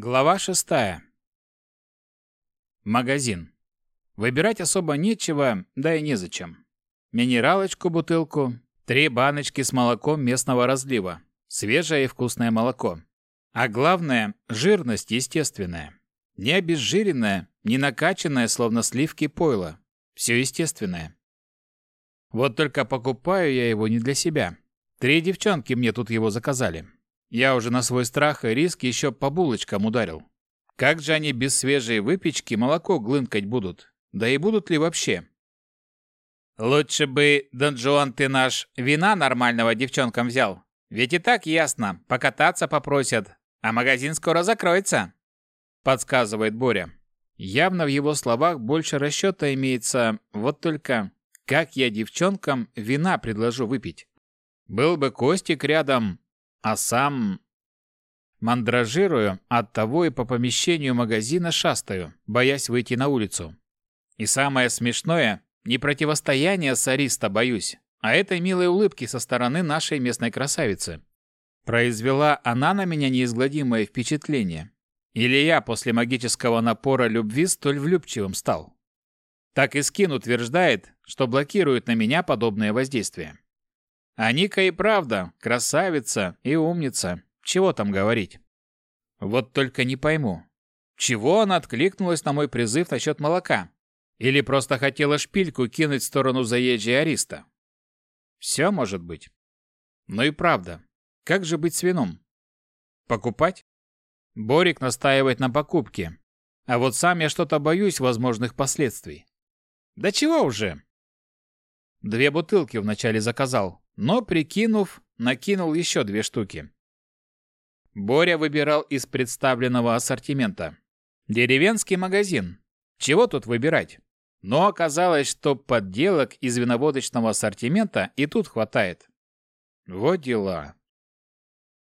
Глава шестая. Магазин. Выбирать особо нечего, да и незачем. Минералочку бутылку, три баночки с молоком местного разлива, свежее и вкусное молоко. А главное, жирность естественная. Не обезжиренная, не накачанная, словно сливки пойла. Все естественное. Вот только покупаю я его не для себя. Три девчонки мне тут его заказали. Я уже на свой страх и риск еще по булочкам ударил. Как же они без свежей выпечки молоко глынкать будут? Да и будут ли вообще? Лучше бы, Дон Жуан, ты наш вина нормального девчонкам взял. Ведь и так ясно, покататься попросят, а магазин скоро закроется. Подсказывает Боря. Явно в его словах больше расчета имеется, вот только как я девчонкам вина предложу выпить? Был бы Костик рядом, а сам... Мандражирую, оттого и по помещению магазина шастаю, боясь выйти на улицу. И самое смешное, не противостояние с Ариста боюсь, а этой милой улыбки со стороны нашей местной красавицы. Произвела она на меня неизгладимое впечатление. Или я после магического напора любви столь влюбчивым стал? Так и Скин утверждает, что блокирует на меня подобное воздействие. А Ника и правда красавица и умница. Чего там говорить? Вот только не пойму, чего она откликнулась на мой призыв насчет молока? Или просто хотела шпильку кинуть в сторону заезжей Ариста? Все может быть. Но и правда, как же быть с вином? Покупать? Борик настаивает на покупке. А вот сам я что-то боюсь возможных последствий. Да чего уже? Две бутылки вначале заказал, но, прикинув, накинул еще две штуки. Боря выбирал из представленного ассортимента. Деревенский магазин. Чего тут выбирать? Но оказалось, что подделок из виноводочного ассортимента и тут хватает. Вот дела.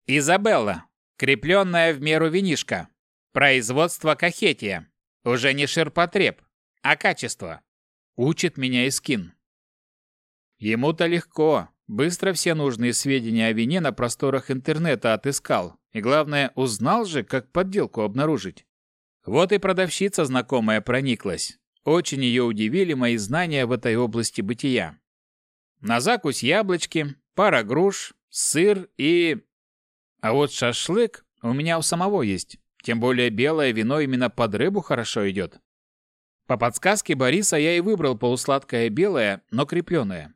Изабелла. Крепленная в меру винишка. Производство Кахетия. Уже не ширпотреб, а качество. Учит меня Искин. Ему-то легко. Быстро все нужные сведения о вине на просторах интернета отыскал. И главное, узнал же, как подделку обнаружить. Вот и продавщица знакомая прониклась. Очень ее удивили мои знания в этой области бытия. На закусь яблочки, пара груш, сыр и... А вот шашлык у меня у самого есть. Тем более белое вино именно под рыбу хорошо идет. По подсказке Бориса я и выбрал полусладкое белое, но крепленое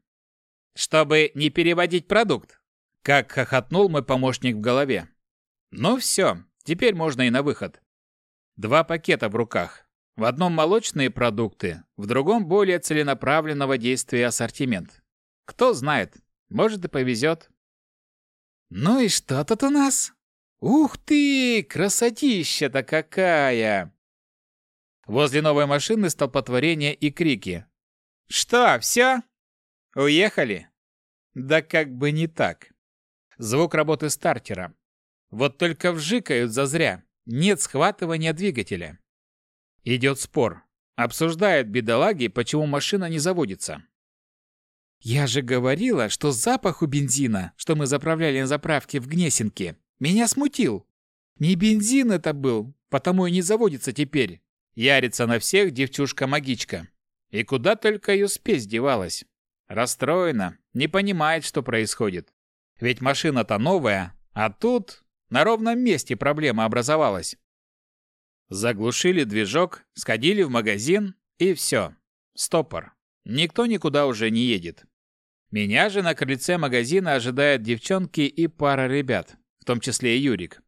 чтобы не переводить продукт. Как хохотнул мой помощник в голове. Ну все, теперь можно и на выход. Два пакета в руках. В одном молочные продукты, в другом более целенаправленного действия ассортимент. Кто знает, может и повезет. Ну и что тут у нас? Ух ты, красотища-то какая! Возле новой машины столпотворение и крики. Что, все? Уехали? Да как бы не так. Звук работы стартера. Вот только вжикают зазря. Нет схватывания двигателя. Идет спор. Обсуждают бедолаги, почему машина не заводится. Я же говорила, что запах у бензина, что мы заправляли на заправке в Гнесинке, меня смутил. Не бензин это был, потому и не заводится теперь. Ярится на всех девчушка-магичка. И куда только ее спесь девалась. Расстроена, не понимает, что происходит. Ведь машина-то новая, а тут на ровном месте проблема образовалась. Заглушили движок, сходили в магазин и все. Стопор. Никто никуда уже не едет. Меня же на крыльце магазина ожидают девчонки и пара ребят, в том числе и Юрик.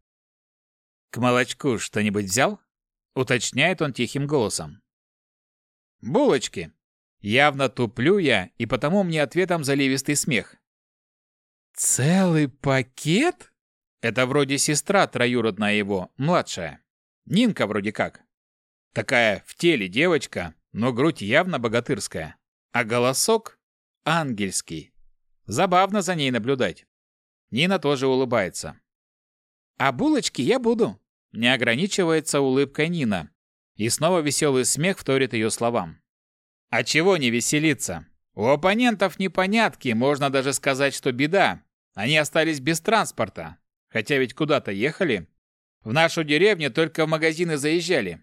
«К молочку что-нибудь взял?» — уточняет он тихим голосом. «Булочки», Явно туплю я, и потому мне ответом заливистый смех. «Целый пакет?» Это вроде сестра троюродная его, младшая. Нинка вроде как. Такая в теле девочка, но грудь явно богатырская. А голосок ангельский. Забавно за ней наблюдать. Нина тоже улыбается. «А булочки я буду», — не ограничивается улыбкой Нина. И снова веселый смех вторит ее словам. А чего не веселиться? У оппонентов непонятки, можно даже сказать, что беда. Они остались без транспорта. Хотя ведь куда-то ехали. В нашу деревню только в магазины заезжали.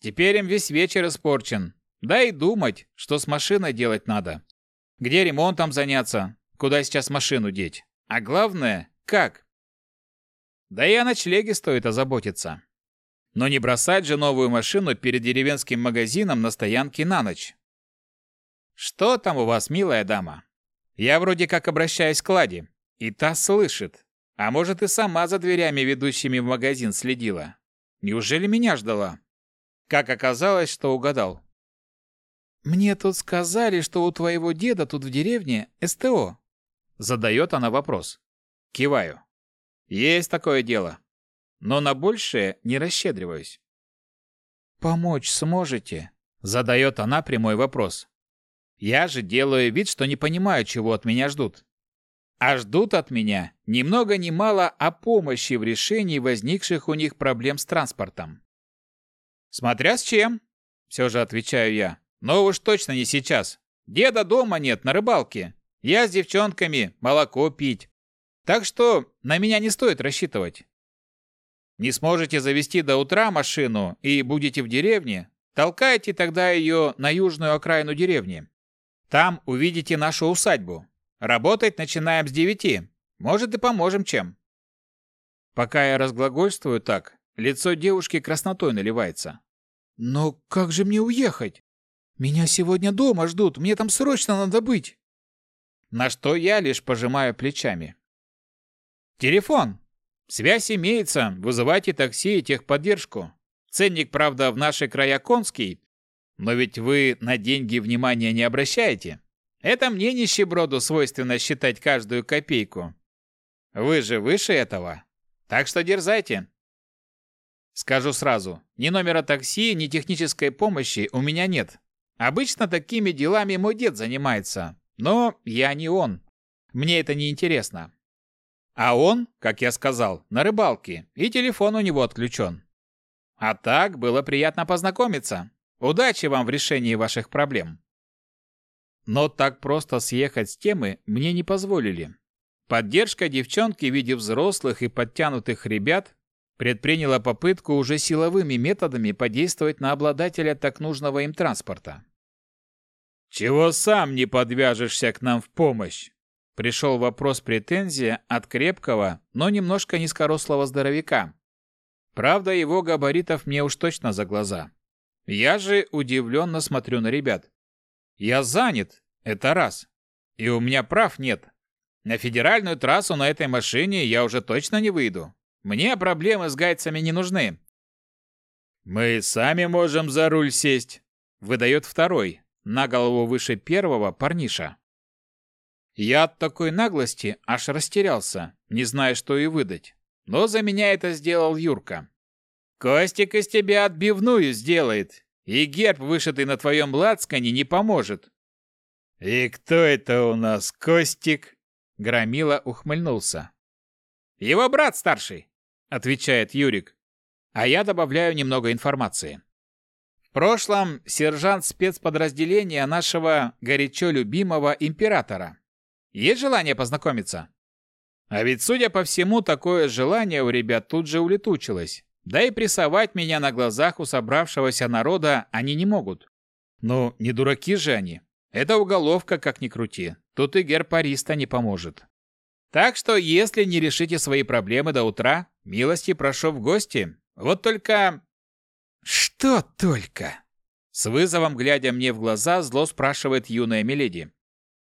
Теперь им весь вечер испорчен. Да и думать, что с машиной делать надо. Где ремонтом заняться? Куда сейчас машину деть? А главное, как? Да и о ночлеге стоит озаботиться. Но не бросать же новую машину перед деревенским магазином на стоянке на ночь. Что там у вас, милая дама? Я вроде как обращаюсь к Ладе, и та слышит. А может, и сама за дверями, ведущими в магазин, следила. Неужели меня ждала? Как оказалось, что угадал. «Мне тут сказали, что у твоего деда тут в деревне СТО». Задает она вопрос. Киваю. «Есть такое дело. Но на большее не расщедриваюсь». «Помочь сможете?» Задает она прямой вопрос. Я же делаю вид, что не понимаю, чего от меня ждут. А ждут от меня ни много ни мало о помощи в решении возникших у них проблем с транспортом. Смотря с чем, все же отвечаю я. Но уж точно не сейчас. Деда дома нет, на рыбалке. Я с девчонками, молоко пить. Так что на меня не стоит рассчитывать. Не сможете завести до утра машину и будете в деревне, толкайте тогда ее на южную окраину деревни. Там увидите нашу усадьбу. Работать начинаем с девяти. Может и поможем чем. Пока я разглагольствую так, лицо девушки краснотой наливается. Но как же мне уехать? Меня сегодня дома ждут, мне там срочно надо быть. На что я лишь пожимаю плечами. Телефон. Связь имеется, вызывайте такси и техподдержку. Ценник, правда, в наши края конский, но ведь вы на деньги внимания не обращаете. Это мне нищеброду свойственно считать каждую копейку. Вы же выше этого. Так что дерзайте. Скажу сразу, ни номера такси, ни технической помощи у меня нет. Обычно такими делами мой дед занимается, но я не он. Мне это не интересно. А он, как я сказал, на рыбалке, и телефон у него отключен. А так было приятно познакомиться. Удачи вам в решении ваших проблем. Но так просто съехать с темы мне не позволили. Поддержка девчонки в виде взрослых и подтянутых ребят предприняла попытку уже силовыми методами подействовать на обладателя так нужного им транспорта. «Чего сам не подвяжешься к нам в помощь?» Пришел вопрос-претензия от крепкого, но немножко низкорослого здоровяка. Правда, его габаритов мне уж точно за глаза. Я же удивленно смотрю на ребят. Я занят, это раз. И у меня прав нет. На федеральную трассу на этой машине я уже точно не выйду. Мне проблемы с гайцами не нужны. Мы сами можем за руль сесть, выдает второй, на голову выше первого парниша. Я от такой наглости аж растерялся, не зная, что и выдать. Но за меня это сделал Юрка. Костик из тебя отбивную сделает, и герб, вышитый на твоем лацкане, не поможет. И кто это у нас, Костик? Громила ухмыльнулся. Его брат старший, отвечает Юрик. А я добавляю немного информации. В прошлом сержант спецподразделения нашего горячо любимого императора. Есть желание познакомиться? А ведь, судя по всему, такое желание у ребят тут же улетучилось. Да и прессовать меня на глазах у собравшегося народа они не могут. Ну, не дураки же они. Это уголовка, как ни крути. Тут и герпариста не поможет. Так что, если не решите свои проблемы до утра, милости прошу в гости. Вот только... Что только? С вызовом, глядя мне в глаза, зло спрашивает юная Миледи.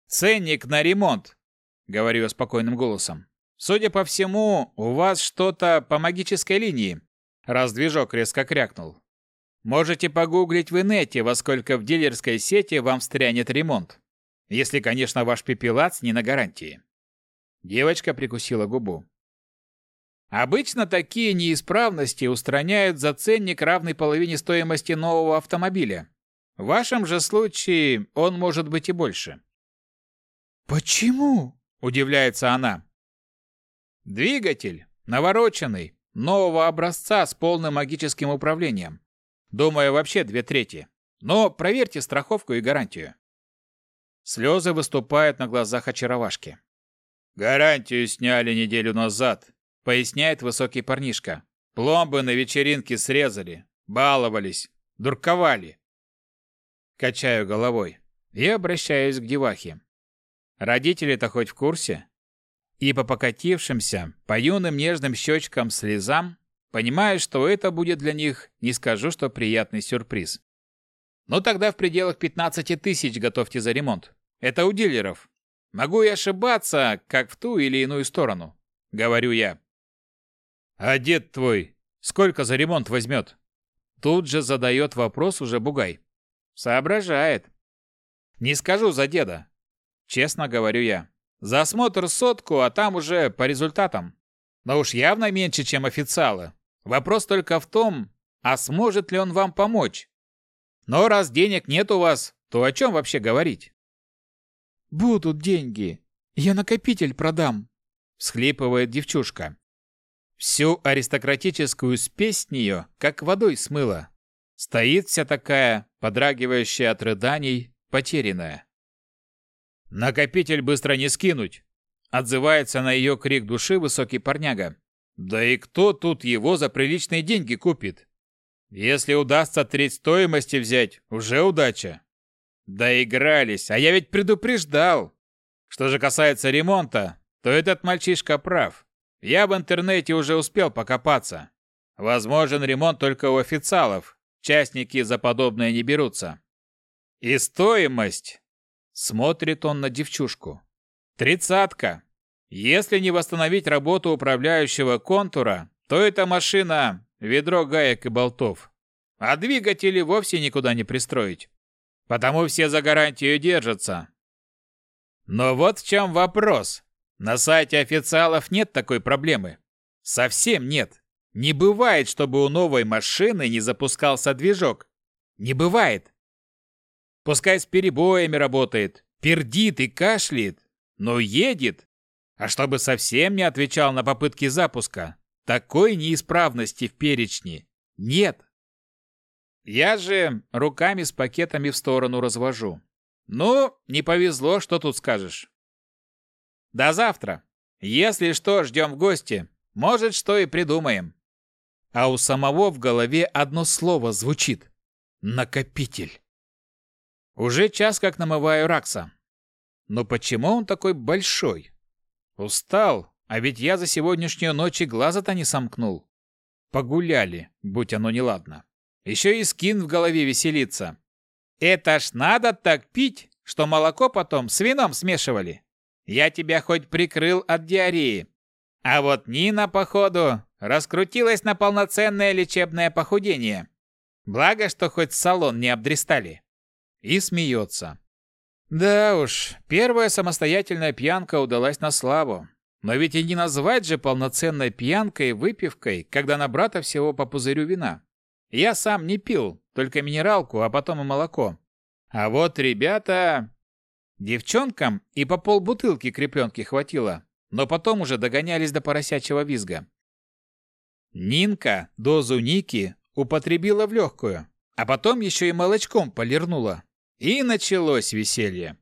«Ценник на ремонт», — говорю я спокойным голосом. «Судя по всему, у вас что-то по магической линии раз движок резко крякнул. Можете погуглить в инете, во сколько в дилерской сети вам встрянет ремонт. Если, конечно, ваш пепелац не на гарантии. Девочка прикусила губу. Обычно такие неисправности устраняют за ценник, равный половине стоимости нового автомобиля. В вашем же случае он может быть и больше. «Почему?» – удивляется она. «Двигатель, навороченный, Нового образца с полным магическим управлением. Думаю, вообще две трети. Но проверьте страховку и гарантию. Слезы выступают на глазах очаровашки. «Гарантию сняли неделю назад», — поясняет высокий парнишка. Пломбы на вечеринке срезали, баловались, дурковали. Качаю головой и обращаюсь к девахе. Родители-то хоть в курсе? И по покатившимся, по юным нежным щечкам слезам, понимаю, что это будет для них, не скажу, что приятный сюрприз. Ну тогда в пределах 15 тысяч готовьте за ремонт. Это у дилеров. Могу и ошибаться, как в ту или иную сторону. Говорю я. А дед твой сколько за ремонт возьмет? Тут же задает вопрос уже Бугай. Соображает. Не скажу за деда. Честно говорю я. За осмотр сотку, а там уже по результатам. Но уж явно меньше, чем официалы. Вопрос только в том, а сможет ли он вам помочь? Но раз денег нет у вас, то о чем вообще говорить? «Будут деньги. Я накопитель продам», — всхлипывает девчушка. Всю аристократическую спесь с нее, как водой смыло. Стоит вся такая, подрагивающая от рыданий, потерянная. «Накопитель быстро не скинуть!» Отзывается на ее крик души высокий парняга. «Да и кто тут его за приличные деньги купит? Если удастся треть стоимости взять, уже удача. Доигрались, а я ведь предупреждал. Что же касается ремонта, то этот мальчишка прав. Я в интернете уже успел покопаться. Возможен ремонт только у официалов. Частники за подобное не берутся. И стоимость. Смотрит он на девчушку. Тридцатка. Если не восстановить работу управляющего контура, то эта машина – ведро гаек и болтов. А двигатели вовсе никуда не пристроить. Потому все за гарантию держатся. Но вот в чем вопрос. На сайте официалов нет такой проблемы. Совсем нет. Не бывает, чтобы у новой машины не запускался движок. Не бывает. Пускай с перебоями работает, пердит и кашляет, но едет. А чтобы совсем не отвечал на попытки запуска, такой неисправности в перечне нет. Я же руками с пакетами в сторону развожу. Ну, не повезло, что тут скажешь. До завтра. Если что, ждем в гости. Может, что и придумаем. А у самого в голове одно слово звучит. Накопитель. Уже час как намываю Ракса. Но почему он такой большой? Устал, а ведь я за сегодняшнюю ночь и глаза-то не сомкнул. Погуляли, будь оно неладно. Еще и скин в голове веселится. Это ж надо так пить, что молоко потом с вином смешивали. Я тебя хоть прикрыл от диареи. А вот Нина, походу, раскрутилась на полноценное лечебное похудение. Благо, что хоть салон не обдристали. И смеется. Да уж, первая самостоятельная пьянка удалась на славу. Но ведь и не назвать же полноценной пьянкой выпивкой, когда на брата всего по пузырю вина. Я сам не пил, только минералку, а потом и молоко. А вот ребята... Девчонкам и по полбутылки крепленки хватило, но потом уже догонялись до поросячьего визга. Нинка дозу Ники употребила в легкую, а потом еще и молочком полирнула. И началось веселье.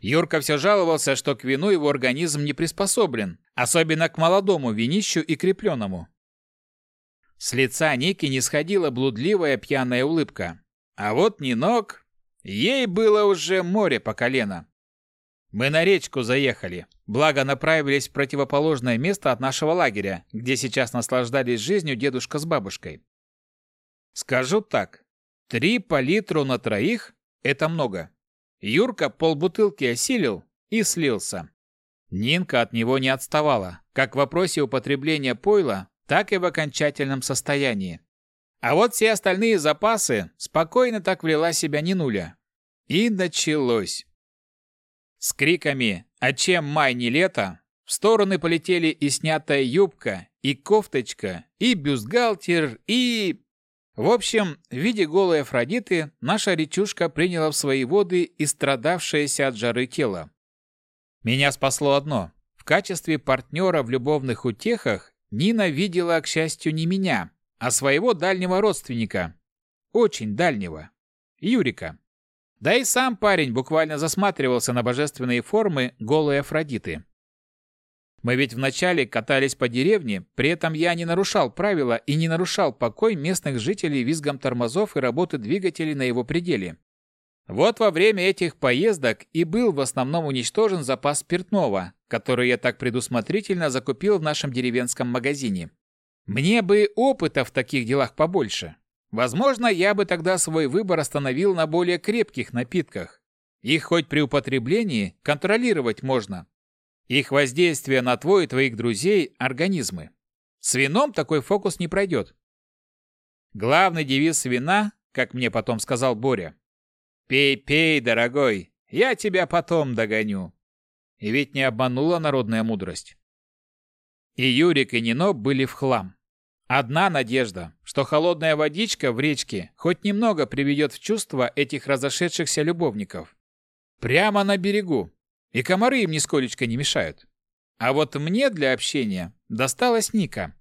Юрка все жаловался, что к вину его организм не приспособлен, особенно к молодому винищу и крепленному. С лица Ники не сходила блудливая пьяная улыбка. А вот Нинок... Ей было уже море по колено. Мы на речку заехали, благо направились в противоположное место от нашего лагеря, где сейчас наслаждались жизнью дедушка с бабушкой. Скажу так, три по литру на троих – это много. Юрка полбутылки осилил и слился. Нинка от него не отставала, как в вопросе употребления пойла, так и в окончательном состоянии. А вот все остальные запасы спокойно так влила себя не нуля. И началось. С криками «А чем май не лето?» в стороны полетели и снятая юбка, и кофточка, и бюстгальтер, и... В общем, в виде голой Афродиты наша речушка приняла в свои воды и страдавшееся от жары тело. Меня спасло одно. В качестве партнера в любовных утехах Нина видела, к счастью, не меня, а своего дальнего родственника. Очень дальнего. Юрика. Да и сам парень буквально засматривался на божественные формы голой Афродиты. Мы ведь вначале катались по деревне, при этом я не нарушал правила и не нарушал покой местных жителей визгом тормозов и работы двигателей на его пределе. Вот во время этих поездок и был в основном уничтожен запас спиртного, который я так предусмотрительно закупил в нашем деревенском магазине. Мне бы опыта в таких делах побольше. Возможно, я бы тогда свой выбор остановил на более крепких напитках. Их хоть при употреблении контролировать можно. Их воздействие на твой и твоих друзей – организмы. С вином такой фокус не пройдет. Главный девиз вина, как мне потом сказал Боря, «Пей, пей, дорогой, я тебя потом догоню». И ведь не обманула народная мудрость. И Юрик, и Нино были в хлам. Одна надежда, что холодная водичка в речке хоть немного приведет в чувство этих разошедшихся любовников. Прямо на берегу, и комары им нисколечко не мешают. А вот мне для общения досталась Ника.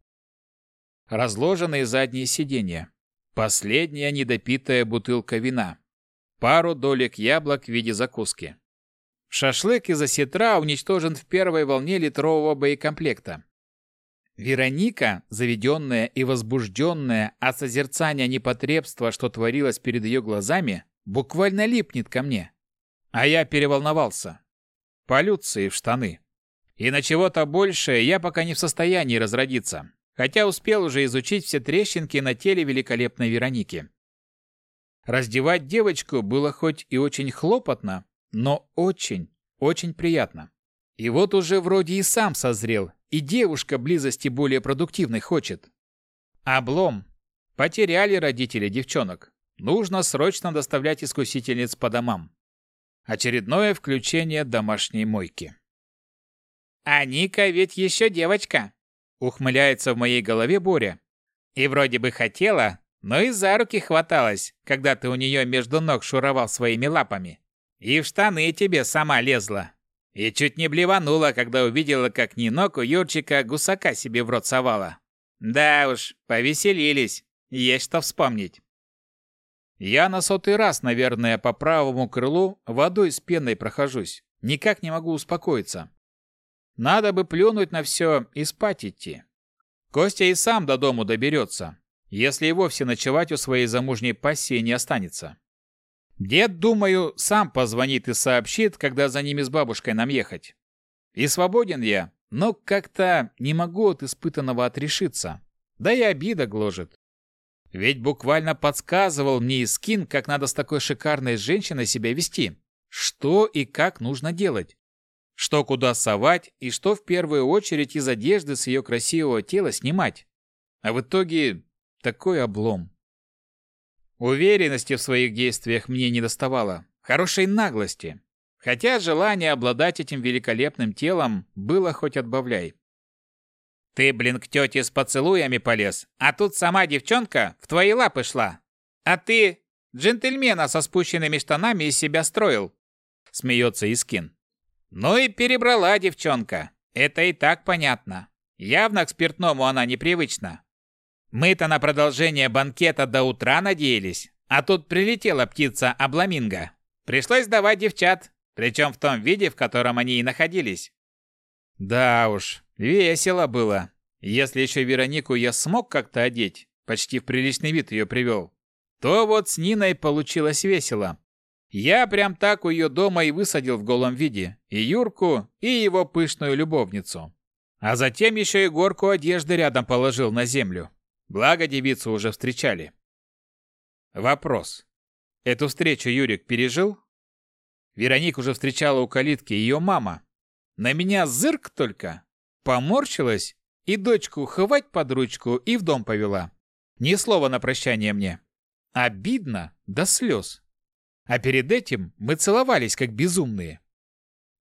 Разложенные задние сиденья. Последняя недопитая бутылка вина. Пару долек яблок в виде закуски. Шашлык из осетра уничтожен в первой волне литрового боекомплекта. Вероника, заведенная и возбужденная от созерцания непотребства, что творилось перед ее глазами, буквально липнет ко мне. А я переволновался. Полюции в штаны. И на чего-то большее я пока не в состоянии разродиться, хотя успел уже изучить все трещинки на теле великолепной Вероники. Раздевать девочку было хоть и очень хлопотно, но очень, очень приятно. И вот уже вроде и сам созрел, и девушка близости более продуктивной хочет. Облом. Потеряли родители девчонок. Нужно срочно доставлять искусительниц по домам. Очередное включение домашней мойки. «А Ника ведь еще девочка», — ухмыляется в моей голове Боря. «И вроде бы хотела, но и за руки хваталась, когда ты у нее между ног шуровал своими лапами. И в штаны тебе сама лезла. И чуть не блеванула, когда увидела, как Нинок у Юрчика гусака себе в рот совала. Да уж, повеселились. Есть что вспомнить. Я на сотый раз, наверное, по правому крылу водой с пеной прохожусь. Никак не могу успокоиться. Надо бы плюнуть на все и спать идти. Костя и сам до дому доберется, если и вовсе ночевать у своей замужней пассии не останется. Дед, думаю, сам позвонит и сообщит, когда за ними с бабушкой нам ехать. И свободен я, но как-то не могу от испытанного отрешиться. Да и обида гложет. Ведь буквально подсказывал мне Искин, как надо с такой шикарной женщиной себя вести. Что и как нужно делать. Что куда совать и что в первую очередь из одежды с ее красивого тела снимать. А в итоге такой облом. Уверенности в своих действиях мне не доставало, хорошей наглости. Хотя желание обладать этим великолепным телом было хоть отбавляй. Ты, блин, к тете с поцелуями полез, а тут сама девчонка в твои лапы шла. А ты джентльмена со спущенными штанами из себя строил. Смеется Искин. Ну и перебрала девчонка. Это и так понятно. Явно к спиртному она непривычна. Мы-то на продолжение банкета до утра надеялись, а тут прилетела птица Абламинго. Пришлось давать девчат, причем в том виде, в котором они и находились. Да уж, весело было. Если еще Веронику я смог как-то одеть, почти в приличный вид ее привел, то вот с Ниной получилось весело. Я прям так у ее дома и высадил в голом виде и Юрку, и его пышную любовницу. А затем еще и горку одежды рядом положил на землю. Благо девицу уже встречали. Вопрос. Эту встречу Юрик пережил? Вероник уже встречала у калитки ее мама. На меня зырк только. Поморщилась и дочку хвать под ручку и в дом повела. Ни слова на прощание мне. Обидно до слез. А перед этим мы целовались как безумные.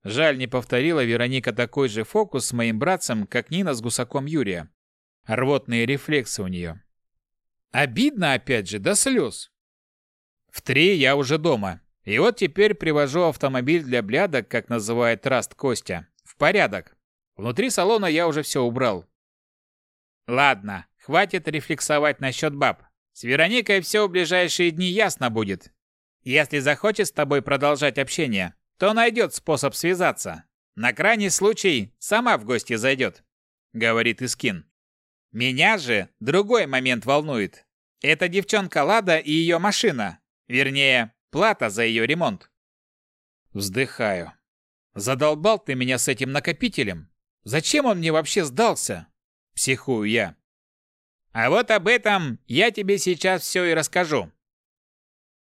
Жаль, не повторила Вероника такой же фокус с моим братцем, как Нина с гусаком Юрия. Рвотные рефлексы у нее. Обидно опять же, до слез. В три я уже дома. И вот теперь привожу автомобиль для блядок, как называет Раст Костя, в порядок. Внутри салона я уже все убрал. Ладно, хватит рефлексовать насчет баб. С Вероникой все в ближайшие дни ясно будет. Если захочет с тобой продолжать общение, то найдет способ связаться. На крайний случай сама в гости зайдет», — говорит Искин. «Меня же другой момент волнует. Это девчонка Лада и ее машина. Вернее, плата за ее ремонт». Вздыхаю. Задолбал ты меня с этим накопителем. Зачем он мне вообще сдался? Психую я. А вот об этом я тебе сейчас все и расскажу.